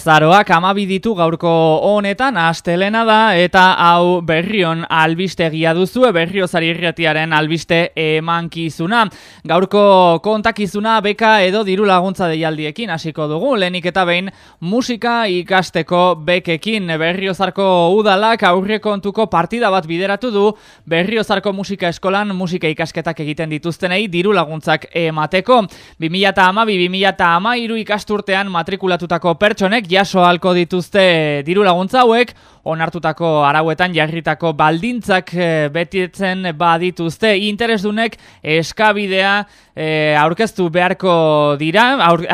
Azaroak amabi ditu gaurko honetan astelena da eta hau berrion albistegia duzue berriozari irretiaren albiste emankizuna. Gaurko kontakizuna beka edo diru laguntza deialdiekin hasiko dugu. Lehenik eta behin musika ikasteko bekekin berriozarko udalak aurre kontuko partida bat bideratu du berriozarko musika eskolan musika ikasketak egiten dituztenei diru laguntzak emateko. 2008-2008 ikasturtean matrikulatutako pertson honek jaso halko dituzte diru laguntza hauek onartutako arauetan jarritako baldintzak eh, betietzen badituzte interesdunek eskabidea e, aurkeztu beharko dira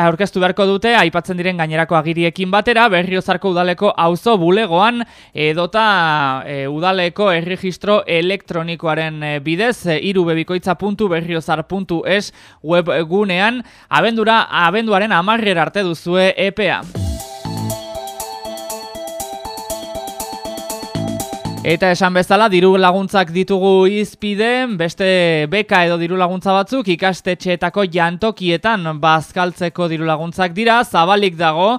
aurkeztu beharko dute aipatzen diren gainerako agiriekin batera berriozarko udaleko auzo bulegoan edota e, udaleko erregistro elektronikoaren bidez irubebikoitza.berriozar.es webgunean abendura abenduaren amarrer arte duzue EPA. Eta esan bezala, diru laguntzak ditugu izpide, beste beka edo diru laguntza batzuk ikastetxeetako jantokietan bazkaltzeko diru laguntzak dira, zabalik dago,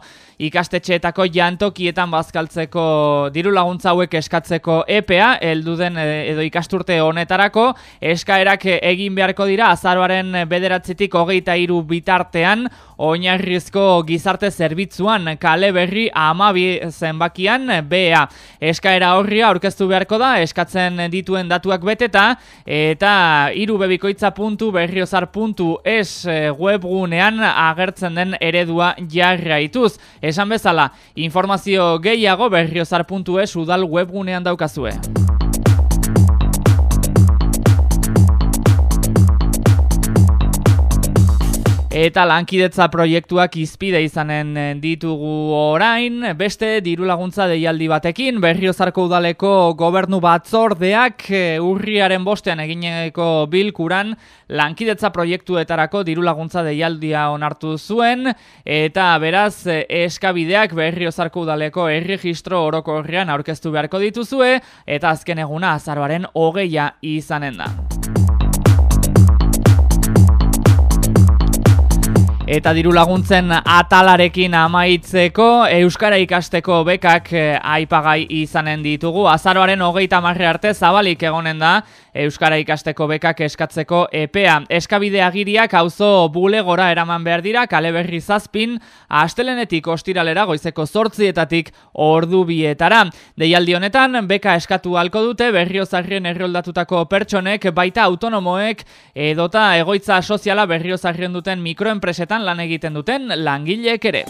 ikastetxeetako jantokietan bazkaltzeko diru laguntza hauek eskatzeko EPA, elduden eh, edo ikasturte honetarako, eskaerak egin beharko dira azaroaren bederatzitik hogeita iru bitartean, oinarrizko gizarte zerbitzuan kale berri amabi zenbakian BA. Eskaera horria aurkeztu beharko da, eskatzen dituen datuak beteta, eta irubebikoitza.berriozar.es eh, webgunean agertzen den eredua jarraituz. Esan bezala, informazio gehiago berriozar.es udal webgunean daukazue. Eta lankidetza proiektuak izpide izanen eh, ditugu orain, beste diru laguntza deialdi batekin, berriozarko udaleko gobernu batzordeak eh, urriaren bostean egineko bilkuran lankidetza proiektuetarako diru laguntza deialdia onartu zuen, eta beraz eh, eskabideak berriozarko udaleko erregistro orokorrean aurkeztu beharko dituzue, eta azken eguna azaroaren hogeia izanen da. Eta diru laguntzen atalarekin amaitzeko Euskara ikasteko bekak eh, aipagai izanen ditugu. Azaroaren hogeita marre arte zabalik egonen da Euskara ikasteko bekak eskatzeko EPEA. Eskabide agiriak auzo bulegora eraman behar dira, kale berri zazpin, astelenetik ostiralera goizeko sortzietatik ordu bietara. Deialdi honetan, beka eskatu halko dute berriozarrien erroldatutako pertsonek, baita autonomoek, edota egoitza soziala berriozarrien duten mikroenpresetan lan egiten duten langileek ere.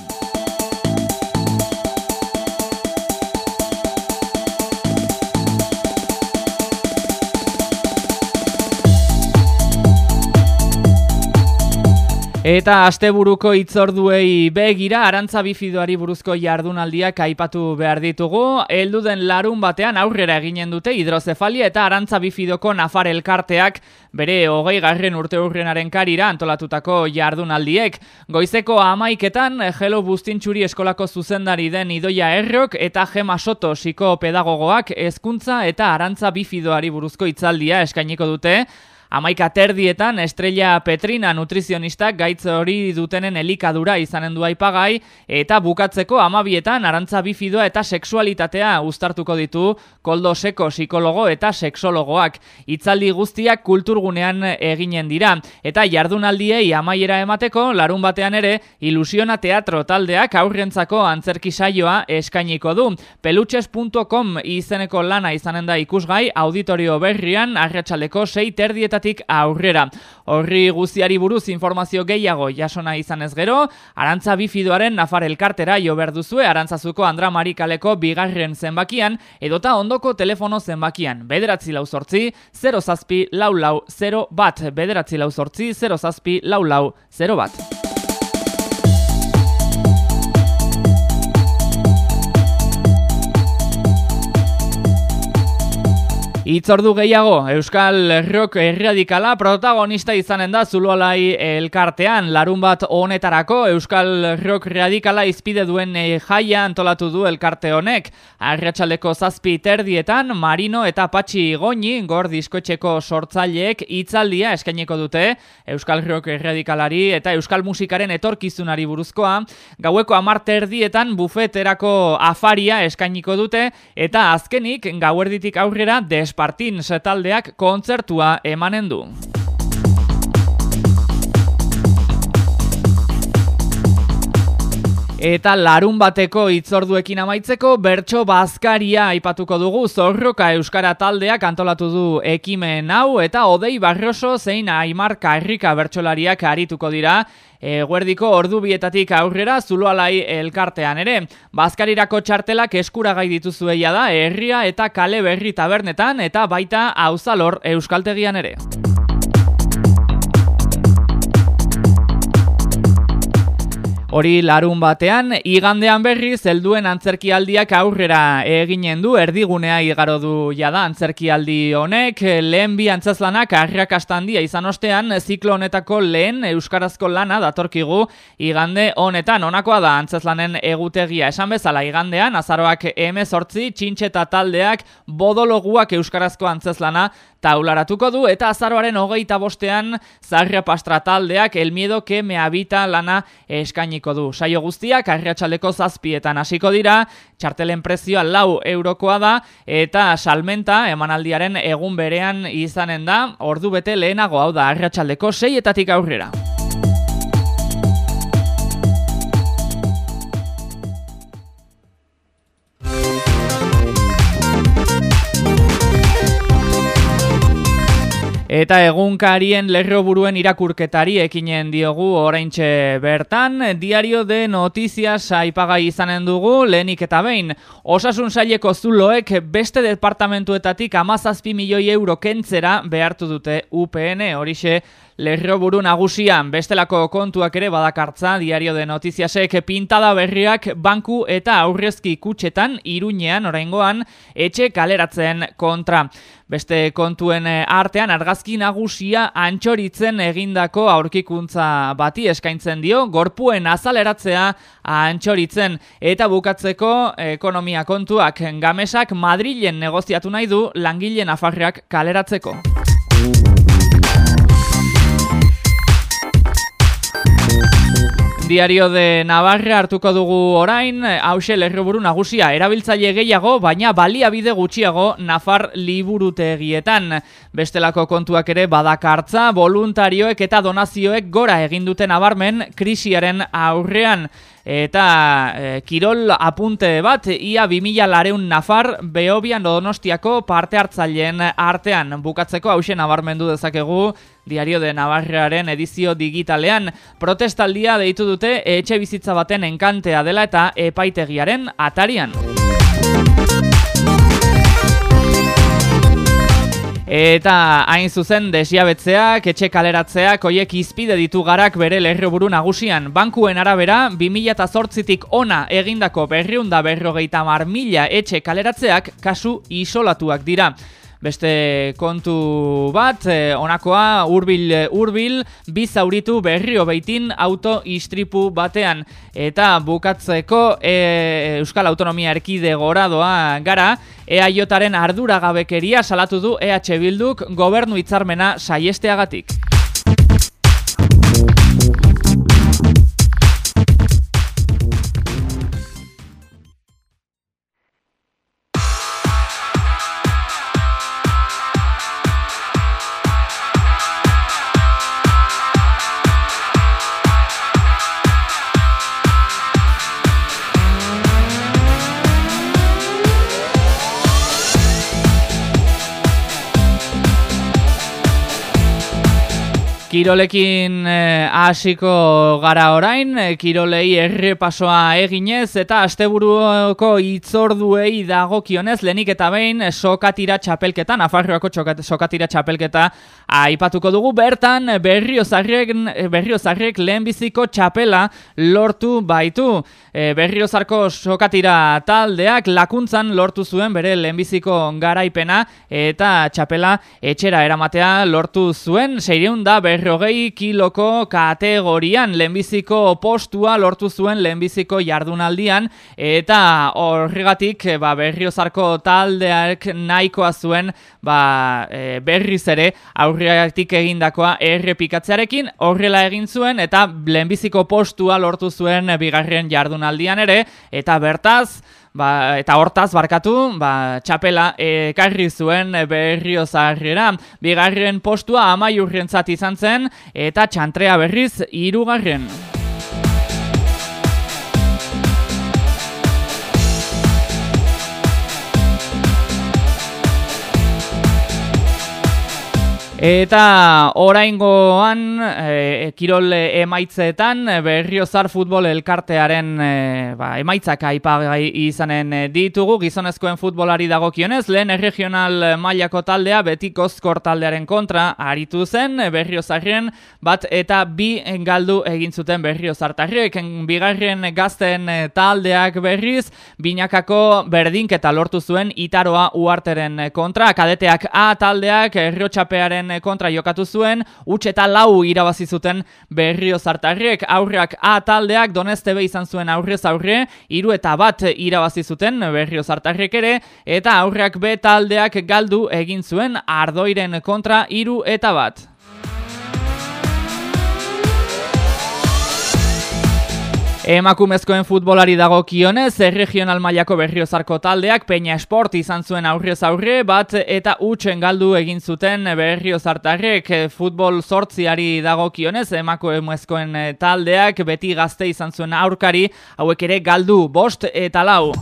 Eta asteburuko itzorduei begira arantza bifidoari buruzko jardunaldiak aipatu behar ditugu. Heldu den larun batean aurrera eginen dute hidrozefalia eta arantza bifidoko nafar elkarteak bere hogei garren urte urrenaren karira antolatutako jardunaldiek. Goizeko amaiketan Gelo Bustintxuri eskolako zuzendari den idoia errok eta Gema Soto psikopedagogoak hezkuntza eta arantza bifidoari buruzko itzaldia eskainiko dute. Amaika terdietan Estrella Petrina nutrizionistak gaitz hori dutenen elikadura izanen du aipagai eta bukatzeko amabietan arantza bifidoa eta sexualitatea uztartuko ditu koldo seko psikologo eta sexologoak. Itzaldi guztiak kulturgunean eginen dira eta jardunaldiei amaiera emateko larun batean ere ilusiona teatro taldeak aurrentzako antzerki saioa eskainiko du. Pelutxes.com izeneko lana izanen da ikusgai auditorio berrian arratsaleko sei terdietan aurrera. Horri guztiari buruz informazio gehiago jasona izan ez gero, Arantza Bifidoaren Nafar Elkartera jo berduzue Arantzazuko Andra Marikaleko bigarren zenbakian edota ondoko telefono zenbakian. Bederatzi lau sortzi, 0 zazpi lau lau 0 bat. Bederatzi lau sortzi, 0 zazpi lau lau 0 bat. Itzordu gehiago, Euskal Rock Erradikala protagonista izanen da Zulualai elkartean. Larun bat honetarako Euskal Rock Radikala izpide duen eh, jaia antolatu du elkarte honek. Arratxaleko zazpi terdietan, Marino eta Patxi Goñi, gor diskotxeko sortzaileek itzaldia eskaineko dute Euskal Rock Erradikalari eta Euskal Musikaren etorkizunari buruzkoa. Gaueko amar terdietan bufeterako afaria eskainiko dute eta azkenik gauerditik aurrera des Espartin setaldeak kontzertua emanen du. Eta larun bateko itzorduekin amaitzeko bertso bazkaria aipatuko dugu zorroka euskara taldeak antolatu du ekimen hau eta odei barroso zein aimar karrika bertsolariak arituko dira eguerdiko ordubietatik aurrera zuloalai elkartean ere. Bazkarirako txartelak eskuragai dituzueia da herria eta kale berri tabernetan eta baita auzalor euskaltegian ere. Hori larun batean, igandean berri zelduen antzerkialdiak aurrera eginen du, erdigunea igaro du jada antzerkialdi honek, lehen bi antzazlanak arrakastandia izan ostean, ziklo honetako lehen euskarazko lana datorkigu igande honetan, onakoa da antzazlanen egutegia. Esan bezala igandean, azaroak emezortzi, txintxeta taldeak, bodologuak euskarazko antzazlana taularatuko du, eta azaroaren hogeita bostean, zarra pastra taldeak, el miedo que me habita lana eskaini eskainiko du. Saio guztiak arriatxaleko zazpietan hasiko dira, txartelen prezioa lau eurokoa da, eta salmenta emanaldiaren egun berean izanen da, ordu bete lehenago hau da arriatxaldeko seietatik aurrera. Eta egunkarien lerro buruen irakurketari ekinen diogu oraintxe bertan, diario de notizias aipagai izanen dugu, lehenik eta behin. Osasun saileko zuloek beste departamentuetatik amazazpi milioi euro kentzera behartu dute UPN, horixe Lerro buru nagusian, bestelako kontuak ere badakartza, diario de notiziasek pintada berriak banku eta aurrezki kutxetan, iruñean, oraingoan, etxe kaleratzen kontra. Beste kontuen artean, argazki nagusia antxoritzen egindako aurkikuntza bati eskaintzen dio, gorpuen azaleratzea antxoritzen eta bukatzeko ekonomia kontuak gamesak Madrilen negoziatu nahi du langileen afarreak kaleratzeko. Diario de Navarra hartuko dugu orain, hause lerroburu nagusia, erabiltzaile gehiago, baina baliabide gutxiago Nafar liburutegietan. Bestelako kontuak ere badakartza, voluntarioek eta donazioek gora eginduten abarmen krisiaren aurrean eta e, kirol apunte bat ia 2000 lareun nafar behobian donostiako parte hartzaileen artean bukatzeko hausen nabarmendu dezakegu Diario de Navarrearen edizio digitalean protestaldia deitu dute etxe bizitza baten enkantea dela eta epaitegiaren atarian. Eta hain zuzen desiabetzeak, etxe kaleratzeak, oiek izpide ditu garak bere lerroburu nagusian. Bankuen arabera, 2008tik ona egindako berriunda berrogeita mar mila etxe kaleratzeak kasu isolatuak dira. Beste kontu bat, eh, honakoa hurbil hurbil bi zauritu berri hobeitin auto batean eta bukatzeko e, Euskal Autonomia Erkide goradoa gara EAJaren arduragabekeria salatu du EH Bilduk gobernu hitzarmena saiesteagatik. Kirolekin eh, hasiko gara orain, eh, kirolei errepasoa eginez eta asteburuko itzorduei dagokionez lenik eta behin sokatira txapelketa, Nafarroako sokatira txapelketa aipatuko dugu. Bertan berriozarrek, berriozarrek lehenbiziko txapela lortu baitu. E, berriozarko sokatira taldeak lakuntzan lortu zuen bere lehenbiziko garaipena eta txapela etxera eramatea lortu zuen. Seireun da berrogei kiloko kategorian lehenbiziko postua lortu zuen lehenbiziko jardunaldian eta horregatik ba, berriozarko taldeak nahikoa zuen ba, e, berriz ere aurregatik egindakoa errepikatzearekin horrela egin zuen eta lehenbiziko postua lortu zuen bigarren jardunaldian ere eta bertaz Ba, eta hortaz barkatu, ba, txapela ekarri zuen berriozarrera. Bigarren postua amaiurrentzat izan zen eta txantrea berriz irugarren. Eta oraingoan e, kirol emaitzetan berriozar futbol elkartearen e, ba, emaitzak aipagai izanen ditugu. Gizonezkoen futbolari dagokionez lehen regional mailako taldea betiko skor taldearen kontra aritu zen berriozarren bat eta bi galdu egin zuten berriozartarrek bigarren gazten taldeak berriz binakako berdinketa lortu zuen itaroa uarteren kontra. Kadeteak A taldeak erriotxapearen kontra jokatu zuen, utx eta lau irabazi zuten berrio zartarriek, aurreak A taldeak doneste be izan zuen aurrez aurre, iru eta bat irabazi zuten berrio zartarriek ere, eta aurreak B taldeak galdu egin zuen ardoiren kontra iru eta bat. Emakumezkoen futbolari dago kionez, regional mailako berriozarko taldeak Peña Sport izan zuen aurrez aurre, bat eta utxen galdu egin zuten berriozartarrek futbol sortziari dago kionez, emakumezkoen taldeak beti gazte izan zuen aurkari, hauek ere galdu bost eta lau.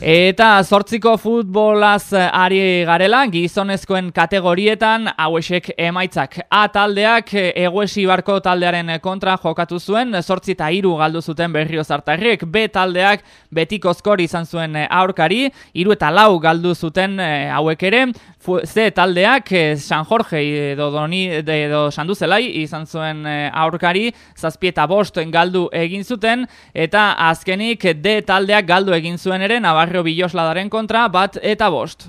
Eta zortziko futbolaz ari garela, gizonezkoen kategorietan, hauesek emaitzak. A taldeak eguesi barko taldearen kontra jokatu zuen, zortzi eta iru galdu zuten berrio zartarriek, B taldeak betiko skor izan zuen aurkari, iru eta lau galdu zuten eh, hauek ere, Z taldeak eh, San Jorge edo Doni edo Sanduzelai izan zuen eh, aurkari zazpieta bost galdu egin zuten. Eta azkenik D taldeak galdu egin zuen ere Navarro Bilosladaren kontra bat eta bost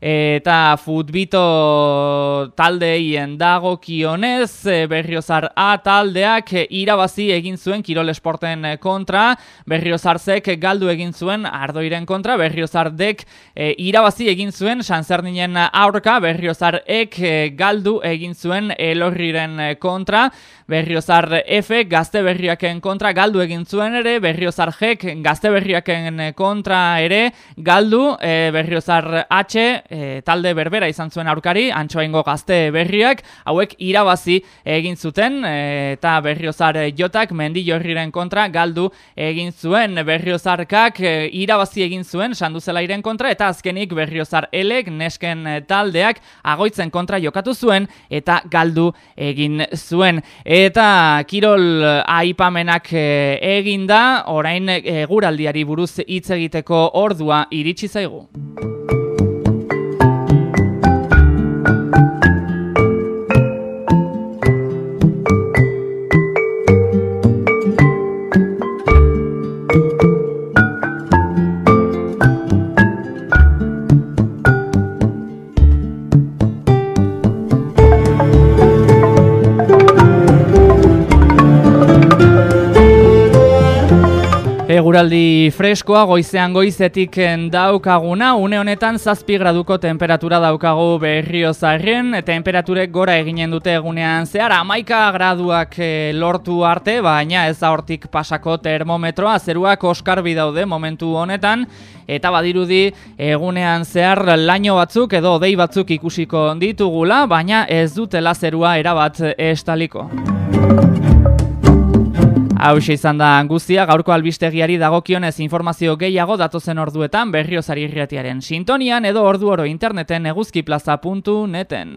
eta futbito taldeien dago kionez, e, berriozar A taldeak irabazi egin zuen Kirol Esporten kontra, berriozarzek galdu egin zuen Ardoiren kontra, berriozar dek e, irabazi egin zuen Sanzerninen aurka, berriozar ek e, galdu egin zuen Elorriren kontra, berriozar F gazte berriaken kontra galdu egin zuen ere, berriozar G gazte berriaken kontra ere galdu, e, berriozar H e, talde berbera izan zuen aurkari, antxoaingo gazte berriak, hauek irabazi egin zuten, e, eta berriozar jotak mendi jorriren kontra galdu egin zuen, berriozarkak e, irabazi egin zuen, sanduzelairen kontra, eta azkenik berriozar elek, nesken taldeak, agoitzen kontra jokatu zuen, eta galdu egin zuen. Eta kirol aipamenak e, eginda, orain eguraldiari buruz hitz egiteko ordua iritsi zaigu. Eguraldi freskoa goizean goizetik daukaguna, une honetan zazpi graduko temperatura daukagu berriozarren, temperaturek gora eginen dute egunean zehar, amaika graduak eh, lortu arte, baina ez hortik pasako termometroa, zeruak oskarbi daude momentu honetan, eta badirudi egunean zehar laino batzuk edo dei batzuk ikusiko ditugula, baina ez dutela zerua erabat estaliko. Hau izan da guztia, gaurko albistegiari dagokionez informazio gehiago datozen orduetan berriozari irriatiaren sintonian edo ordu oro interneten eguzkiplaza.neten.